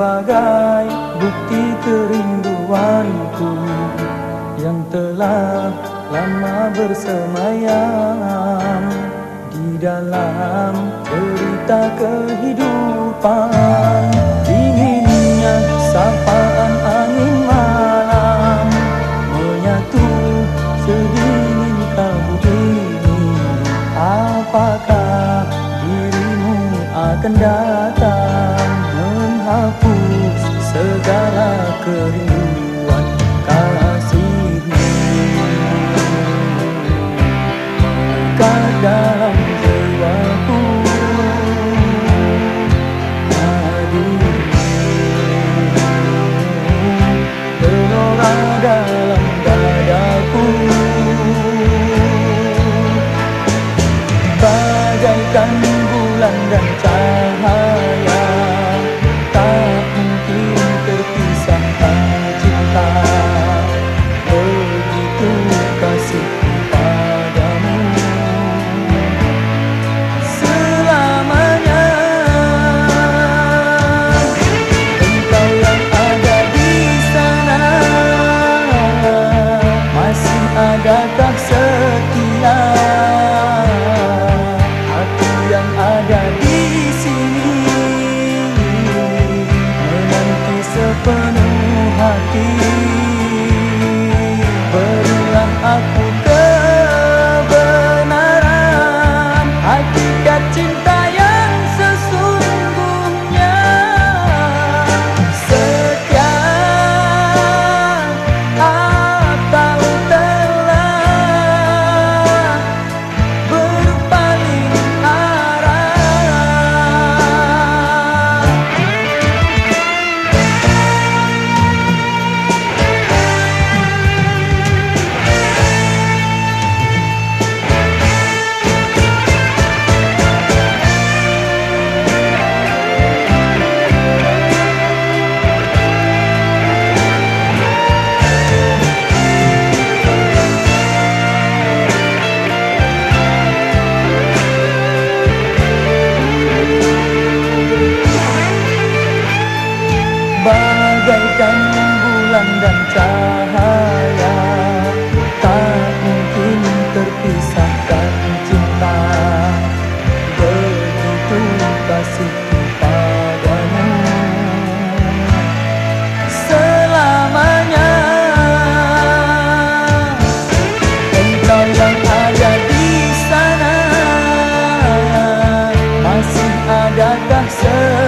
sebagai bukti kerinduanku yang telah lama bersemayam di dalam cerita kehidupan. Dinginnya sapaan angin malam menyatu sedingin kalbu ini. Apakah dirimu akan datang menghapus segala kerinduan kasihmu. Dalam jiwaku hadirmu gelora dalam dadaku bagaikan bulan dan cahaya Sir.